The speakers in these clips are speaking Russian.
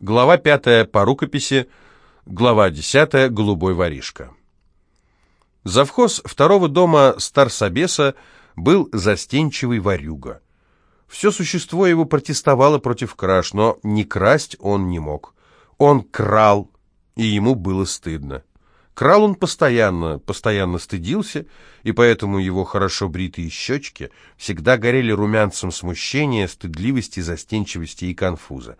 Глава пятая по рукописи, глава десятая «Голубой воришка». Завхоз второго дома Старсобеса был застенчивый ворюга. Все существо его протестовало против краж, но не красть он не мог. Он крал, и ему было стыдно. Крал он постоянно, постоянно стыдился, и поэтому его хорошо бритые щечки всегда горели румянцем смущения, стыдливости, застенчивости и конфуза.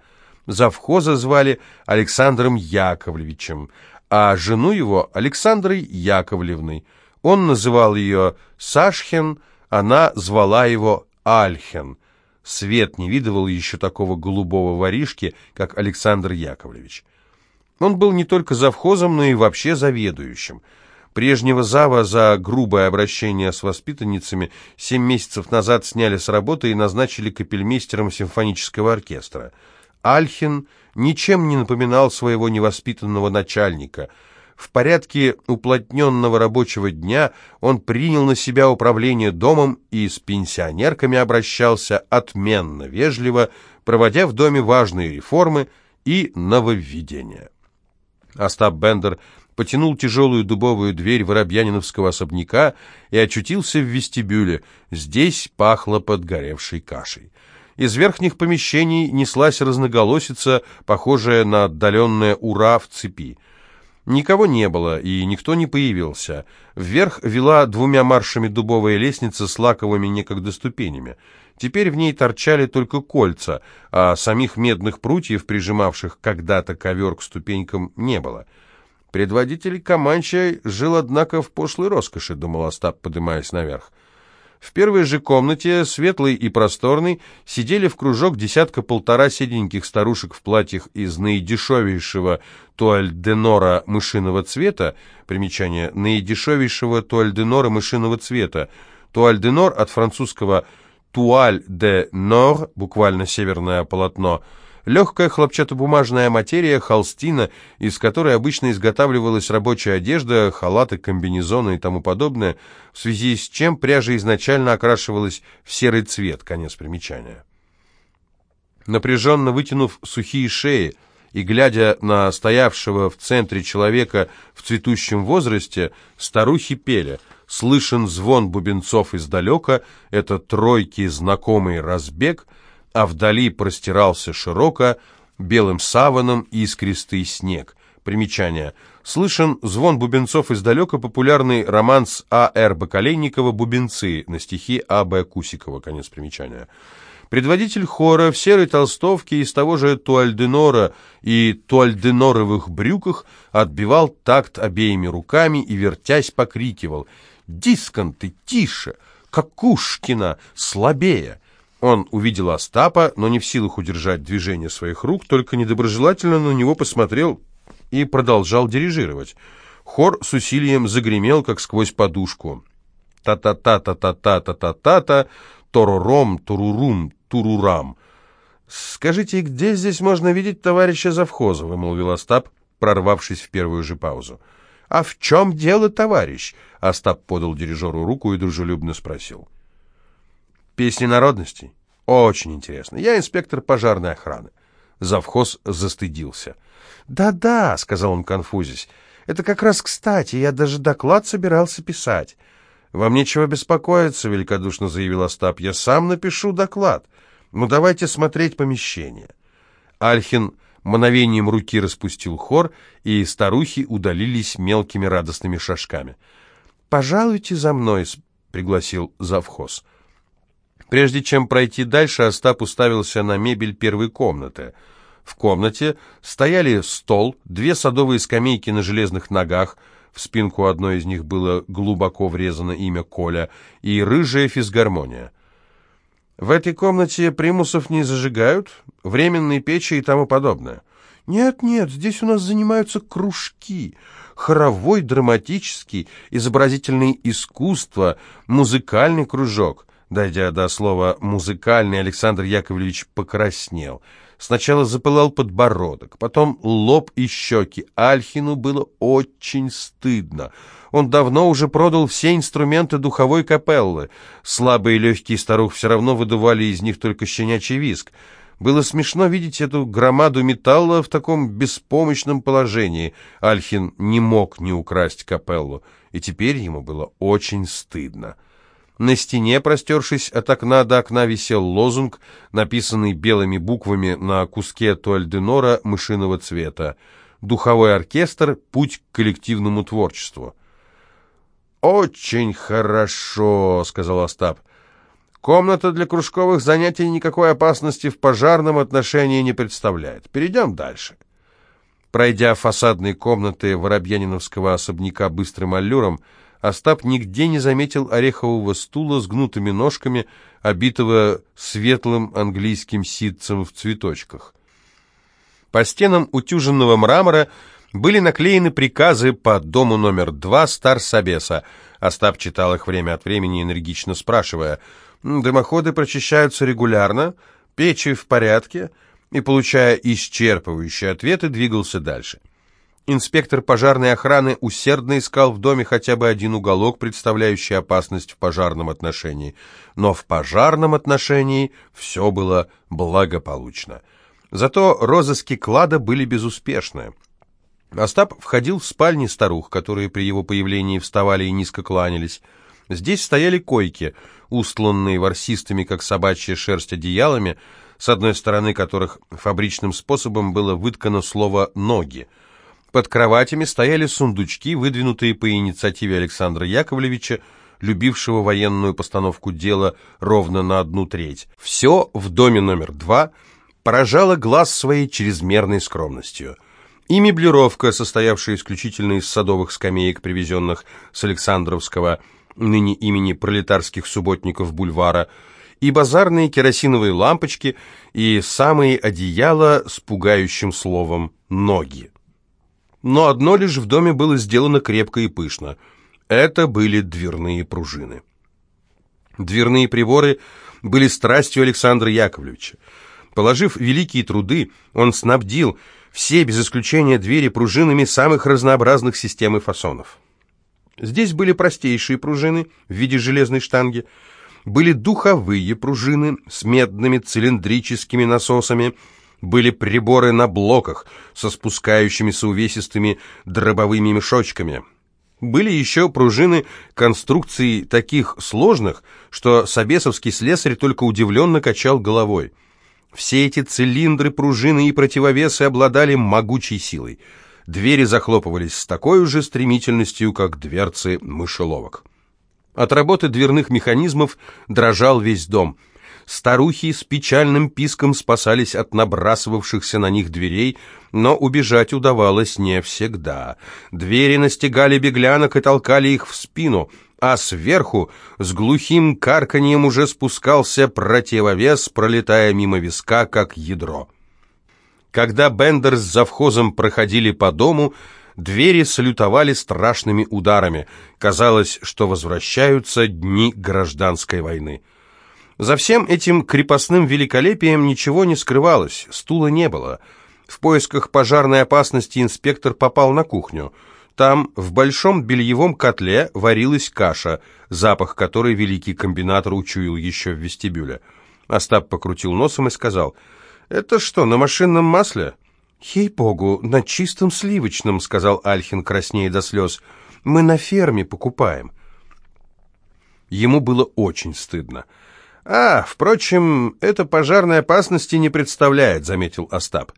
Завхоза звали Александром Яковлевичем, а жену его Александрой Яковлевной. Он называл ее Сашхен, она звала его Альхен. Свет не видывал еще такого голубого воришки, как Александр Яковлевич. Он был не только завхозом, но и вообще заведующим. Прежнего зава за грубое обращение с воспитанницами семь месяцев назад сняли с работы и назначили капельмейстером симфонического оркестра – Альхин ничем не напоминал своего невоспитанного начальника. В порядке уплотненного рабочего дня он принял на себя управление домом и с пенсионерками обращался отменно вежливо, проводя в доме важные реформы и нововведения. Остап Бендер потянул тяжелую дубовую дверь воробьяниновского особняка и очутился в вестибюле. Здесь пахло подгоревшей кашей. Из верхних помещений неслась разноголосица, похожая на отдаленное «Ура» в цепи. Никого не было, и никто не появился. Вверх вела двумя маршами дубовая лестница с лаковыми некогда ступенями. Теперь в ней торчали только кольца, а самих медных прутьев, прижимавших когда-то ковер к ступенькам, не было. Предводитель Каманча жил, однако, в пошлой роскоши, думал Остап, поднимаясь наверх. В первой же комнате, светлой и просторной, сидели в кружок десятка-полтора седеньких старушек в платьях из наидешевейшего туаль-де-нора мышиного цвета, примечание, наидешевейшего туаль-де-нора мышиного цвета, туаль-де-нор от французского туаль-де-нор, буквально северное полотно, Легкая хлопчатобумажная материя, холстина, из которой обычно изготавливалась рабочая одежда, халаты, комбинезоны и тому подобное, в связи с чем пряжа изначально окрашивалась в серый цвет, конец примечания. Напряженно вытянув сухие шеи и глядя на стоявшего в центре человека в цветущем возрасте, старухи пели «Слышен звон бубенцов издалека, это тройки знакомый разбег», а вдали простирался широко белым саваном искристый снег. Примечание. Слышен звон бубенцов издалека, популярный романс А.Р. Бакалейникова «Бубенцы» на стихи А.Б. Кусикова. Конец примечания. Предводитель хора в серой толстовке из того же туальденора и туальденоровых брюках отбивал такт обеими руками и, вертясь, покрикивал «Дисконты, тише! Какушкина, слабее!» Он увидел Остапа, но не в силах удержать движение своих рук, только недоброжелательно на него посмотрел и продолжал дирижировать. Хор с усилием загремел, как сквозь подушку. Та-та-та-та-та-та-та-та-та, торором, турурум, турурам. «Скажите, где здесь можно видеть товарища завхоза?» — вымолвил Остап, прорвавшись в первую же паузу. «А в чем дело, товарищ?» — Остап подал дирижеру руку и дружелюбно спросил. Песни народностей? Очень интересно. Я инспектор пожарной охраны. Завхоз застыдился. «Да-да», — сказал он, конфузясь, — «это как раз кстати, я даже доклад собирался писать». «Вам нечего беспокоиться», — великодушно заявил Остап, — «я сам напишу доклад. Ну, давайте смотреть помещение». Альхин мгновением руки распустил хор, и старухи удалились мелкими радостными шажками. «Пожалуйте за мной», — пригласил завхоз. Прежде чем пройти дальше, Остап уставился на мебель первой комнаты. В комнате стояли стол, две садовые скамейки на железных ногах, в спинку одной из них было глубоко врезано имя Коля, и рыжая физгармония. В этой комнате примусов не зажигают, временные печи и тому подобное. Нет, нет, здесь у нас занимаются кружки, хоровой, драматический, изобразительное искусство, музыкальный кружок. Дойдя до слова «музыкальный», Александр Яковлевич покраснел. Сначала запылал подбородок, потом лоб и щеки. Альхину было очень стыдно. Он давно уже продал все инструменты духовой капеллы. Слабые легкие старух все равно выдували из них только щенячий виск. Было смешно видеть эту громаду металла в таком беспомощном положении. Альхин не мог не украсть капеллу, и теперь ему было очень стыдно. На стене, простершись от окна до окна, висел лозунг, написанный белыми буквами на куске туальденора мышиного цвета. «Духовой оркестр. Путь к коллективному творчеству». «Очень хорошо», — сказал Остап. «Комната для кружковых занятий никакой опасности в пожарном отношении не представляет. Перейдем дальше». Пройдя фасадные комнаты Воробьяниновского особняка быстрым аллюром, Остап нигде не заметил орехового стула с гнутыми ножками, обитого светлым английским ситцем в цветочках. По стенам утюженного мрамора были наклеены приказы по дому номер два Старсобеса. Остап читал их время от времени, энергично спрашивая, «Дымоходы прочищаются регулярно, печи в порядке?» и, получая исчерпывающие ответы, двигался дальше. Инспектор пожарной охраны усердно искал в доме хотя бы один уголок, представляющий опасность в пожарном отношении. Но в пожарном отношении все было благополучно. Зато розыски клада были безуспешны. Остап входил в спальни старух, которые при его появлении вставали и низко кланялись. Здесь стояли койки, устланные ворсистыми, как собачья шерсть, одеялами, с одной стороны которых фабричным способом было выткано слово «ноги». Под кроватями стояли сундучки, выдвинутые по инициативе Александра Яковлевича, любившего военную постановку дела ровно на одну треть. Все в доме номер два поражало глаз своей чрезмерной скромностью. И меблировка, состоявшая исключительно из садовых скамеек, привезенных с Александровского, ныне имени пролетарских субботников бульвара, и базарные керосиновые лампочки, и самые одеяла с пугающим словом «ноги». Но одно лишь в доме было сделано крепко и пышно. Это были дверные пружины. Дверные приборы были страстью Александра Яковлевича. Положив великие труды, он снабдил все, без исключения двери, пружинами самых разнообразных систем и фасонов. Здесь были простейшие пружины в виде железной штанги, были духовые пружины с медными цилиндрическими насосами, были приборы на блоках со спускающимися увесистыми дробовыми мешочками. Были еще пружины конструкций таких сложных, что Собесовский слесарь только удивленно качал головой. Все эти цилиндры, пружины и противовесы обладали могучей силой. Двери захлопывались с такой же стремительностью, как дверцы мышеловок. От работы дверных механизмов дрожал весь дом – Старухи с печальным писком спасались от набрасывавшихся на них дверей, но убежать удавалось не всегда. Двери настигали беглянок и толкали их в спину, а сверху с глухим карканьем уже спускался противовес, пролетая мимо виска, как ядро. Когда Бендер с завхозом проходили по дому, двери салютовали страшными ударами. Казалось, что возвращаются дни гражданской войны. За всем этим крепостным великолепием ничего не скрывалось, стула не было. В поисках пожарной опасности инспектор попал на кухню. Там, в большом бельевом котле, варилась каша, запах которой великий комбинатор учуял еще в вестибюле. Остап покрутил носом и сказал, «Это что, на машинном масле?» «Ей-богу, на чистом сливочном», — сказал Альхин, краснея до слез. «Мы на ферме покупаем». Ему было очень стыдно. «А, впрочем, это пожарной опасности не представляет», — заметил Остап.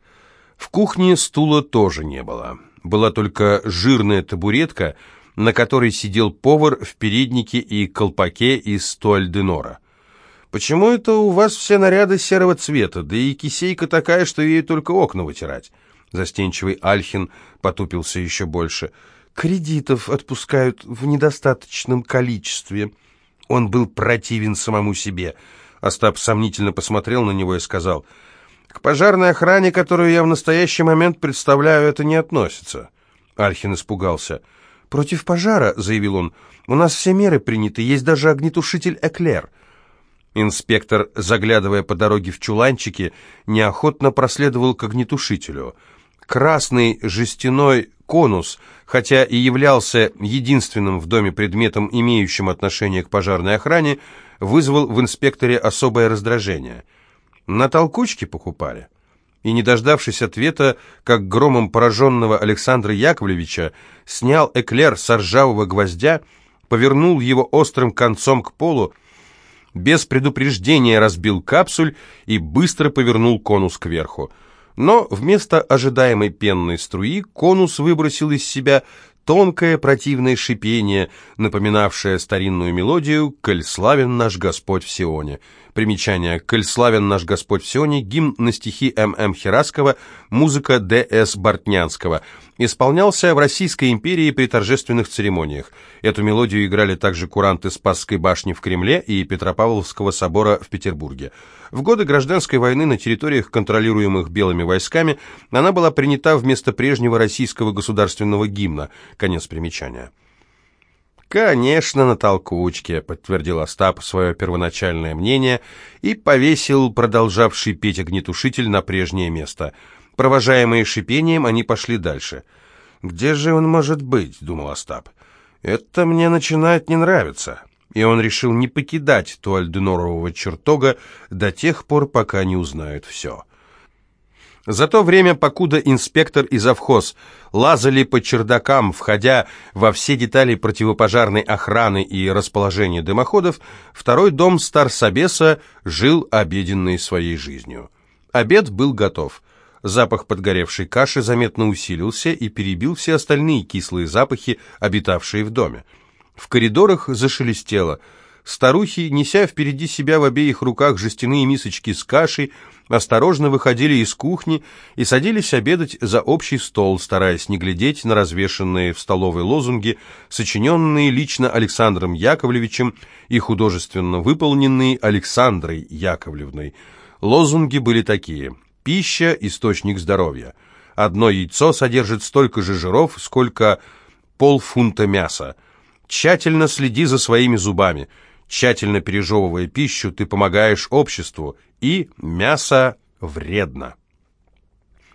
В кухне стула тоже не было. Была только жирная табуретка, на которой сидел повар в переднике и колпаке из туальденора. «Почему это у вас все наряды серого цвета, да и кисейка такая, что ей только окна вытирать?» Застенчивый Альхин потупился еще больше. «Кредитов отпускают в недостаточном количестве», он был противен самому себе. Остап сомнительно посмотрел на него и сказал, «К пожарной охране, которую я в настоящий момент представляю, это не относится». Альхин испугался. «Против пожара», — заявил он, — «у нас все меры приняты, есть даже огнетушитель «Эклер». Инспектор, заглядывая по дороге в чуланчики, неохотно проследовал к огнетушителю. Красный жестяной конус, хотя и являлся единственным в доме предметом, имеющим отношение к пожарной охране, вызвал в инспекторе особое раздражение. На толкучке покупали. И, не дождавшись ответа, как громом пораженного Александра Яковлевича, снял эклер с ржавого гвоздя, повернул его острым концом к полу, без предупреждения разбил капсуль и быстро повернул конус кверху. Но вместо ожидаемой пенной струи конус выбросил из себя тонкое противное шипение, напоминавшее старинную мелодию «Коль славен наш Господь в Сионе». Примечание «Коль славен наш Господь в Сионе» гимн на стихи М.М. Хераскова, музыка Д.С. Бортнянского. Исполнялся в Российской империи при торжественных церемониях. Эту мелодию играли также куранты Спасской башни в Кремле и Петропавловского собора в Петербурге. В годы гражданской войны на территориях, контролируемых белыми войсками, она была принята вместо прежнего российского государственного гимна. Конец примечания. «Конечно, на толкучке», — подтвердил Остап свое первоначальное мнение и повесил продолжавший петь огнетушитель на прежнее место. Провожаемые шипением, они пошли дальше. «Где же он может быть?» — думал Остап. «Это мне начинает не нравиться» и он решил не покидать Туальденорового чертога до тех пор, пока не узнают все. За то время, покуда инспектор и завхоз лазали по чердакам, входя во все детали противопожарной охраны и расположения дымоходов, второй дом Старсобеса жил обеденной своей жизнью. Обед был готов. Запах подгоревшей каши заметно усилился и перебил все остальные кислые запахи, обитавшие в доме. В коридорах зашелестело. Старухи, неся впереди себя в обеих руках жестяные мисочки с кашей, осторожно выходили из кухни и садились обедать за общий стол, стараясь не глядеть на развешанные в столовой лозунги, сочиненные лично Александром Яковлевичем и художественно выполненные Александрой Яковлевной. Лозунги были такие «Пища – источник здоровья». Одно яйцо содержит столько же жиров, сколько полфунта мяса. Тщательно следи за своими зубами. Тщательно пережевывая пищу, ты помогаешь обществу, и мясо вредно.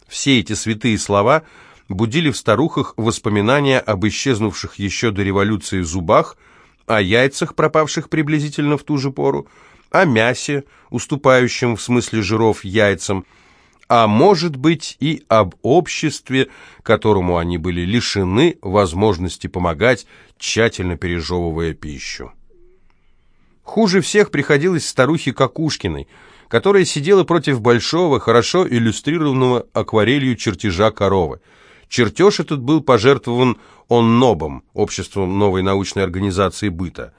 Все эти святые слова будили в старухах воспоминания об исчезнувших еще до революции зубах, о яйцах, пропавших приблизительно в ту же пору, о мясе, уступающем в смысле жиров яйцам, а может быть и об обществе, которому они были лишены возможности помогать, тщательно пережевывая пищу. Хуже всех приходилось старухе Какушкиной, которая сидела против большого, хорошо иллюстрированного акварелью чертежа коровы. Чертеж этот был пожертвован ОННОБом, Обществом новой научной организации быта.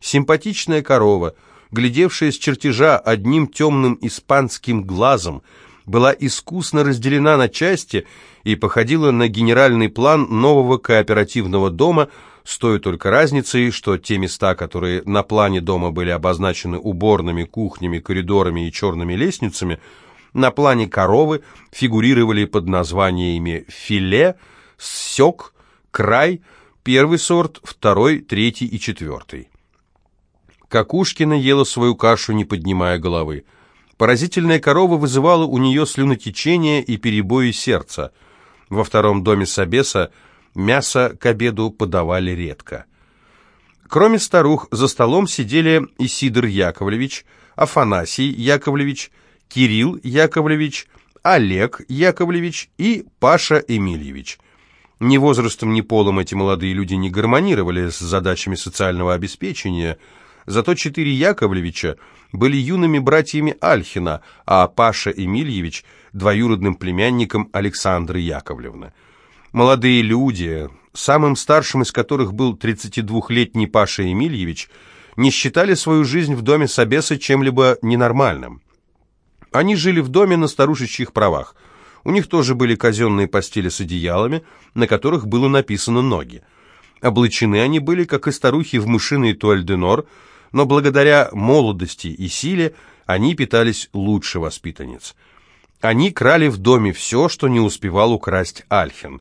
Симпатичная корова, глядевшая с чертежа одним темным испанским глазом, была искусно разделена на части и походила на генеральный план нового кооперативного дома, с той только разницей, что те места, которые на плане дома были обозначены уборными, кухнями, коридорами и черными лестницами, на плане коровы фигурировали под названиями «филе», «сёк», «край», первый сорт, второй, третий и четвертый. Какушкина ела свою кашу, не поднимая головы. Поразительная корова вызывала у нее слюнотечение и перебои сердца. Во втором доме Собеса мясо к обеду подавали редко. Кроме старух, за столом сидели Исидор Яковлевич, Афанасий Яковлевич, Кирилл Яковлевич, Олег Яковлевич и Паша Эмильевич. Ни возрастом, ни полом эти молодые люди не гармонировали с задачами социального обеспечения – Зато четыре Яковлевича были юными братьями Альхина, а Паша Эмильевич – двоюродным племянником Александры Яковлевны. Молодые люди, самым старшим из которых был 32-летний Паша Эмильевич, не считали свою жизнь в доме Собеса чем-либо ненормальным. Они жили в доме на старушечьих правах. У них тоже были казенные постели с одеялами, на которых было написано «ноги». Облачены они были, как и старухи, в мышиный туаль-де-нор – но благодаря молодости и силе они питались лучше воспитанниц. Они крали в доме все, что не успевал украсть Альхин.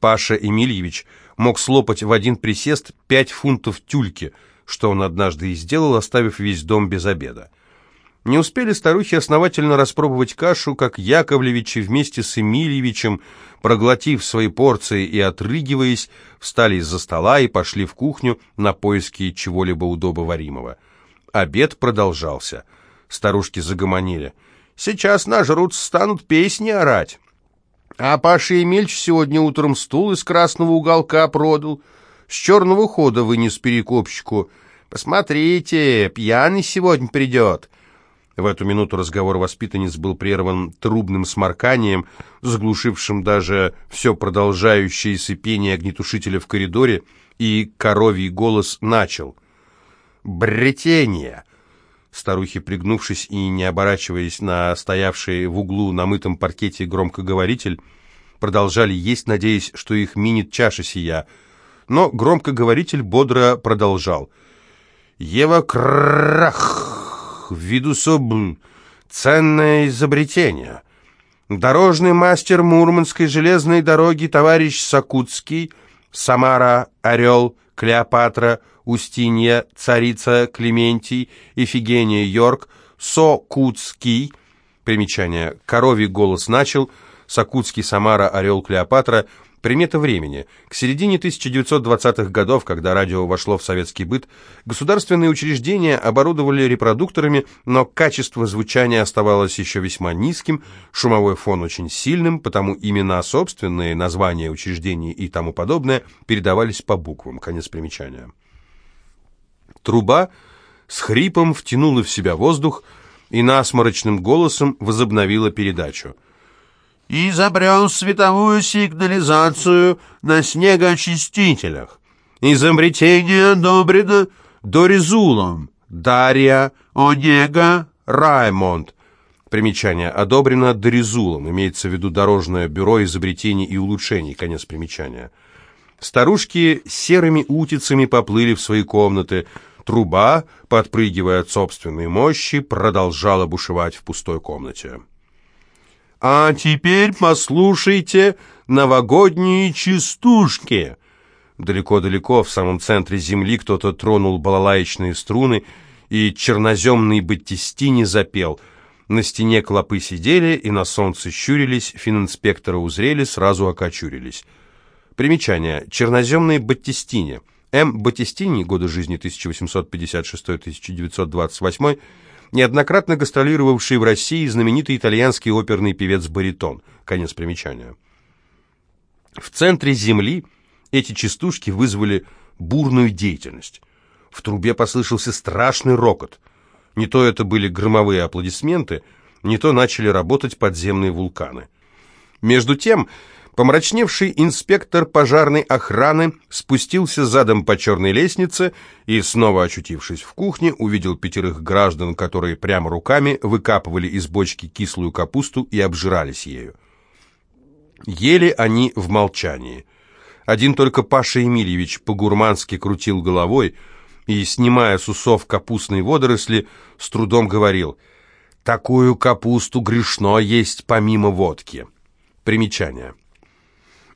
Паша Эмильевич мог слопать в один присест пять фунтов тюльки, что он однажды и сделал, оставив весь дом без обеда. Не успели старухи основательно распробовать кашу, как Яковлевичи вместе с Эмильевичем, проглотив свои порции и отрыгиваясь, встали из-за стола и пошли в кухню на поиски чего-либо удобоваримого. Обед продолжался. Старушки загомонили. Сейчас нажрутся, станут песни орать. А Паша Емельч сегодня утром стул из красного уголка продал, с черного хода вынес перекопщику. Посмотрите, пьяный сегодня придет. В эту минуту разговор воспитанниц был прерван трубным сморканием, заглушившим даже все продолжающееся пение огнетушителя в коридоре, и коровий голос начал. «Бретение!» Старухи, пригнувшись и не оборачиваясь на стоявший в углу на мытом паркете громкоговоритель, продолжали есть, надеясь, что их минит чаша сия. Но громкоговоритель бодро продолжал. «Ева Крах, ввиду соб... ценное изобретение. Дорожный мастер Мурманской железной дороги товарищ Сакутский, Самара, Орел, Клеопатра, Устинья, Царица Клементий, Ифигения Йорк, Сокутский, примечание, коровий голос начал, Сокутский, Самара, Орел, Клеопатра, примета времени. К середине 1920-х годов, когда радио вошло в советский быт, государственные учреждения оборудовали репродукторами, но качество звучания оставалось еще весьма низким, шумовой фон очень сильным, потому имена собственные, названия учреждений и тому подобное передавались по буквам. Конец примечания. Труба с хрипом втянула в себя воздух и насморочным голосом возобновила передачу. «Изобрел световую сигнализацию на снегоочистителях. Изобретение одобрено Доризулом, Дарья, Онега, Раймонд». Примечание. Одобрено Доризулом. Имеется в виду Дорожное бюро изобретений и улучшений. Конец примечания. Старушки серыми утицами поплыли в свои комнаты, Труба, подпрыгивая от собственной мощи, продолжала бушевать в пустой комнате. «А теперь послушайте новогодние частушки!» Далеко-далеко, в самом центре земли, кто-то тронул балалаечные струны, и черноземный Баттистини запел. На стене клопы сидели и на солнце щурились, фининспектора узрели, сразу окочурились. Примечание. Черноземный Баттистини — М. Батистини, годы жизни 1856-1928, неоднократно гастролировавший в России знаменитый итальянский оперный певец-баритон. Конец примечания. В центре земли эти частушки вызвали бурную деятельность. В трубе послышался страшный рокот. Не то это были громовые аплодисменты, не то начали работать подземные вулканы. Между тем, Помрачневший инспектор пожарной охраны спустился задом по черной лестнице и, снова очутившись в кухне, увидел пятерых граждан, которые прямо руками выкапывали из бочки кислую капусту и обжирались ею. Ели они в молчании. Один только Паша Емельевич по-гурмански крутил головой и, снимая с усов капустные водоросли, с трудом говорил «Такую капусту грешно есть помимо водки». Примечание.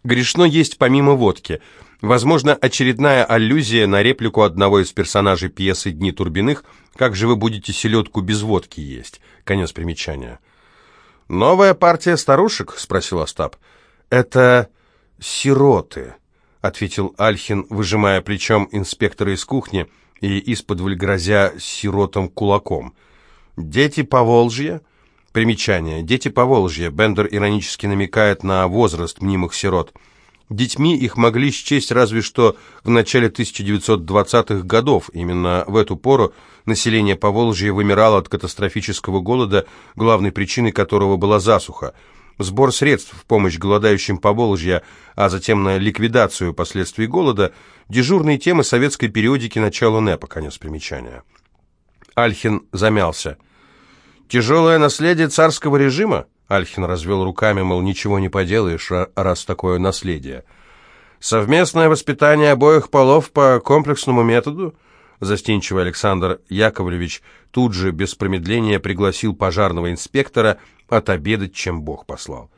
Грешно есть помимо водки. Возможно, очередная аллюзия на реплику одного из персонажей пьесы «Дни Турбиных» «Как же вы будете селедку без водки есть?» Конец примечания. «Новая партия старушек?» — спросил Остап. «Это сироты», — ответил Альхин, выжимая плечом инспектора из кухни и из-под грозя сиротом кулаком. «Дети Поволжья?» Примечание. Дети Поволжья. Бендер иронически намекает на возраст мнимых сирот. Детьми их могли счесть разве что в начале 1920-х годов. Именно в эту пору население Поволжья вымирало от катастрофического голода, главной причиной которого была засуха. Сбор средств в помощь голодающим Поволжья, а затем на ликвидацию последствий голода – дежурные темы советской периодики начала НЭПа, конец примечания. Альхин замялся – Тяжелое наследие царского режима? Альхин развел руками, мол, ничего не поделаешь, раз такое наследие. Совместное воспитание обоих полов по комплексному методу? Застенчивый Александр Яковлевич тут же, без промедления, пригласил пожарного инспектора отобедать, чем Бог послал.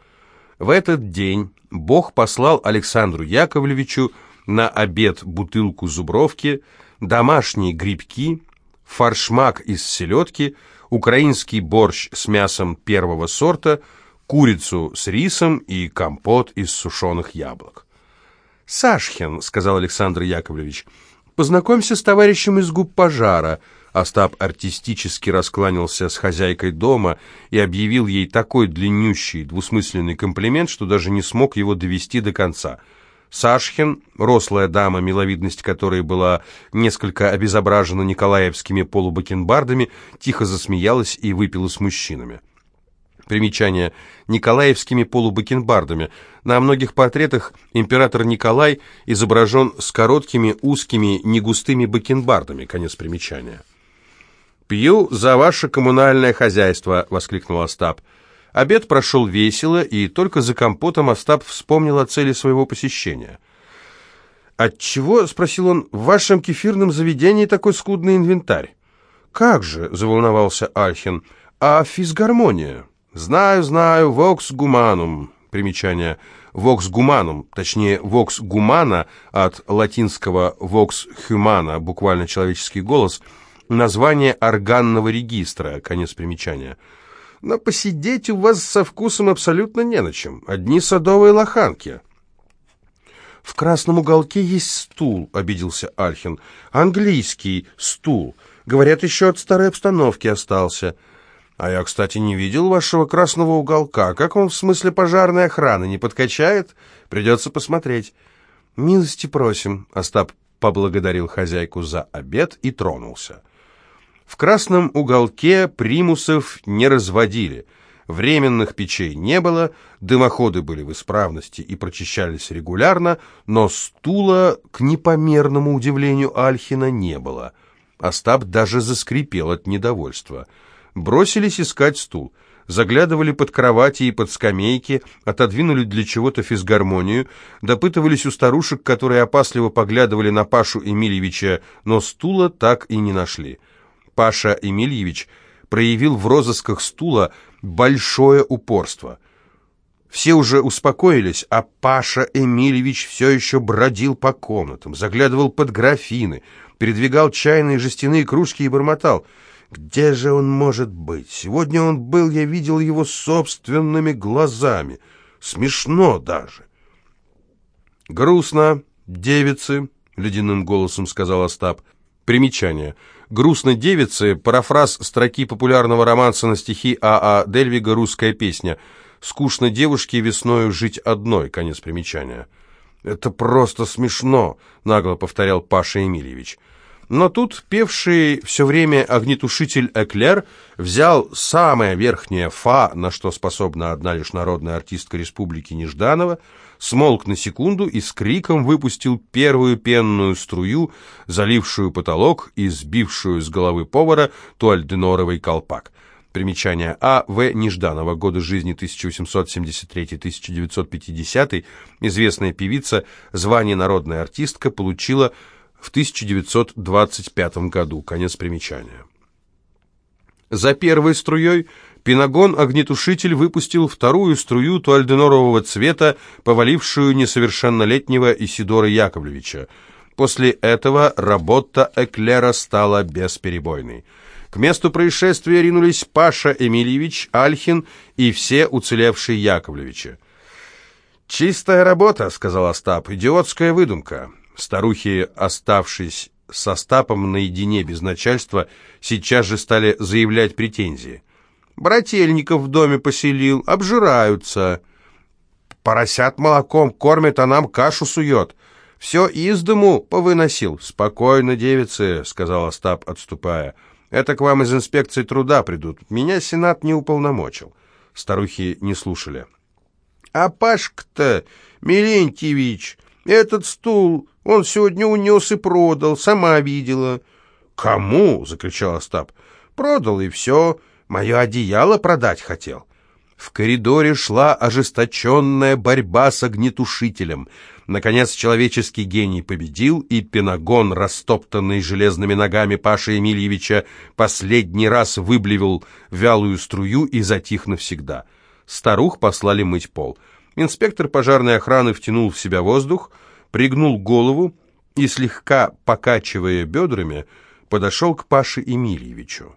В этот день Бог послал Александру Яковлевичу на обед бутылку зубровки, домашние грибки, фаршмак из селедки – украинский борщ с мясом первого сорта, курицу с рисом и компот из сушеных яблок. «Сашхин», — сказал Александр Яковлевич, — «познакомься с товарищем из губ пожара, Остап артистически раскланялся с хозяйкой дома и объявил ей такой длиннющий двусмысленный комплимент, что даже не смог его довести до конца. Сашхин, рослая дама, миловидность которой была несколько обезображена николаевскими полубакенбардами, тихо засмеялась и выпила с мужчинами. Примечание. Николаевскими полубакенбардами. На многих портретах император Николай изображен с короткими, узкими, негустыми бакенбардами. Конец примечания. «Пью за ваше коммунальное хозяйство!» — воскликнул Остап. Обед прошел весело, и только за компотом Остап вспомнил о цели своего посещения. «Отчего, — спросил он, — в вашем кефирном заведении такой скудный инвентарь?» «Как же!» — заволновался Альхин. «А физгармония?» «Знаю, знаю, вокс гуманум». Примечание. Vox гуманум, точнее vox гумана от латинского vox humana, буквально человеческий голос — Название органного регистра, конец примечания. Но посидеть у вас со вкусом абсолютно не на чем. Одни садовые лоханки. В красном уголке есть стул, обиделся Альхин. Английский стул. Говорят, еще от старой обстановки остался. А я, кстати, не видел вашего красного уголка. Как он в смысле пожарной охраны? Не подкачает? Придется посмотреть. Милости просим. Остап поблагодарил хозяйку за обед и тронулся. В красном уголке примусов не разводили, временных печей не было, дымоходы были в исправности и прочищались регулярно, но стула, к непомерному удивлению Альхина, не было. Остап даже заскрипел от недовольства. Бросились искать стул. Заглядывали под кровати и под скамейки, отодвинули для чего-то физгармонию, допытывались у старушек, которые опасливо поглядывали на Пашу Эмильевича, но стула так и не нашли. Паша Емельевич проявил в розысках стула большое упорство. Все уже успокоились, а Паша Эмильевич все еще бродил по комнатам, заглядывал под графины, передвигал чайные жестяные кружки и бормотал. «Где же он может быть? Сегодня он был, я видел его собственными глазами. Смешно даже». «Грустно, девицы», — ледяным голосом сказал Остап. Примечание — «Грустной девицы» — парафраз строки популярного романса на стихи А.А. А Дельвига «Русская песня». «Скучно девушке весною жить одной». Конец примечания. «Это просто смешно», — нагло повторял Паша Емельевич. Но тут певший все время огнетушитель Эклер взял самое верхнее «фа», на что способна одна лишь народная артистка республики Нежданова, смолк на секунду и с криком выпустил первую пенную струю, залившую потолок и сбившую с головы повара туальденоровый колпак. Примечание А. В. Нежданова. Годы жизни 1873-1950. Известная певица, звание народная артистка, получила в 1925 году. Конец примечания. За первой струей Пенагон-огнетушитель выпустил вторую струю туальденорового цвета, повалившую несовершеннолетнего Исидора Яковлевича. После этого работа Эклера стала бесперебойной. К месту происшествия ринулись Паша Эмильевич, Альхин и все уцелевшие Яковлевичи. «Чистая работа», — сказал Остап, — «идиотская выдумка». Старухи, оставшись с Остапом наедине без начальства, сейчас же стали заявлять претензии. Брательников в доме поселил, обжираются. Поросят молоком кормит, а нам кашу сует. Все из дому повыносил. Спокойно, девицы, сказал Остап, отступая. Это к вам из инспекции труда придут. Меня Сенат не уполномочил. Старухи не слушали. А Пашка-то, Милентьевич, этот стул он сегодня унес и продал, сама видела. «Кому?» — закричал Остап. «Продал, и все. Мое одеяло продать хотел». В коридоре шла ожесточенная борьба с огнетушителем. Наконец человеческий гений победил, и пенагон, растоптанный железными ногами Паши Емельевича, последний раз выблевал вялую струю и затих навсегда. Старух послали мыть пол. Инспектор пожарной охраны втянул в себя воздух, пригнул голову и, слегка покачивая бедрами, подошел к Паше Емельевичу.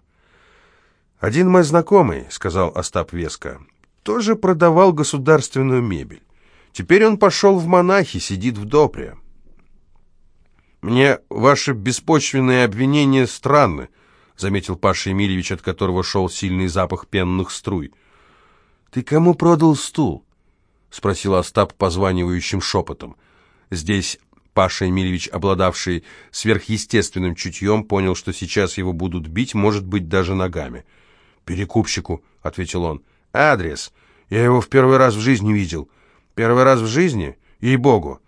«Один мой знакомый, — сказал Остап Веско, — тоже продавал государственную мебель. Теперь он пошел в монахи, сидит в допре». «Мне ваши беспочвенные обвинения странны», заметил Паша Емельевич, от которого шел сильный запах пенных струй. «Ты кому продал стул?» — спросил Остап позванивающим шепотом. Здесь Паша Емельевич, обладавший сверхъестественным чутьем, понял, что сейчас его будут бить, может быть, даже ногами. «Перекупщику», — ответил он. «Адрес. Я его в первый раз в жизни видел. Первый раз в жизни? Ей-богу!»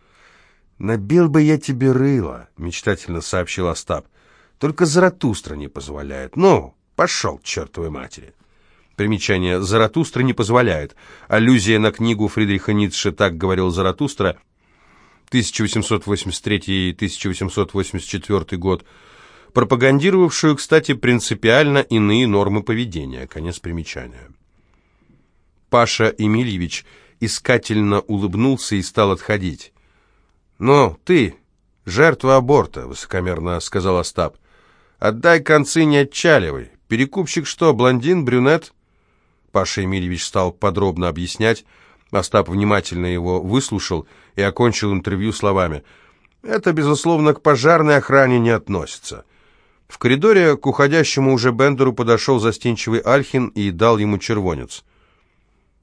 «Набил бы я тебе рыло», — мечтательно сообщил Остап. «Только Заратустра не позволяет. Ну, пошел к чертовой матери». Примечание «Заратустра не позволяет». Аллюзия на книгу Фридриха Ницше «Так говорил Заратустра» 1883-1884 год, пропагандировавшую, кстати, принципиально иные нормы поведения. Конец примечания. Паша Емельевич искательно улыбнулся и стал отходить. «Ну, ты, жертва аборта», — высокомерно сказал Остап. «Отдай концы, не отчаливай. Перекупщик что, блондин, брюнет?» Паша Емельевич стал подробно объяснять. Остап внимательно его выслушал и окончил интервью словами. «Это, безусловно, к пожарной охране не относится». В коридоре к уходящему уже Бендеру подошел застенчивый Альхин и дал ему червонец.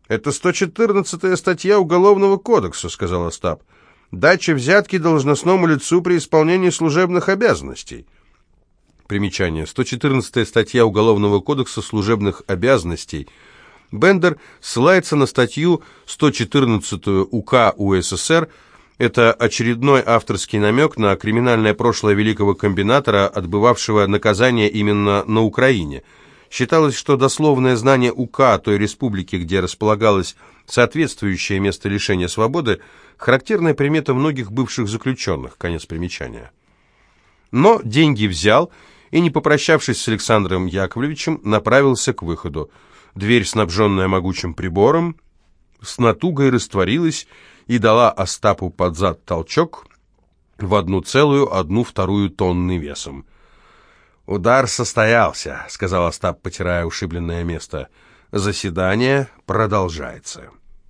«Это 114-я статья Уголовного кодекса», — сказал Остап. «Дача взятки должностному лицу при исполнении служебных обязанностей». Примечание. 114-я статья Уголовного кодекса служебных обязанностей. Бендер ссылается на статью 114 УК УССР. Это очередной авторский намек на криминальное прошлое великого комбинатора, отбывавшего наказание именно на Украине – Считалось, что дословное знание УК той республики, где располагалось соответствующее место лишения свободы, характерная примета многих бывших заключенных. Конец примечания. Но деньги взял и, не попрощавшись с Александром Яковлевичем, направился к выходу. Дверь, снабженная могучим прибором, с натугой растворилась и дала Остапу под зад толчок в одну целую, одну вторую тонны весом. «Удар состоялся», — сказал Остап, потирая ушибленное место. «Заседание продолжается».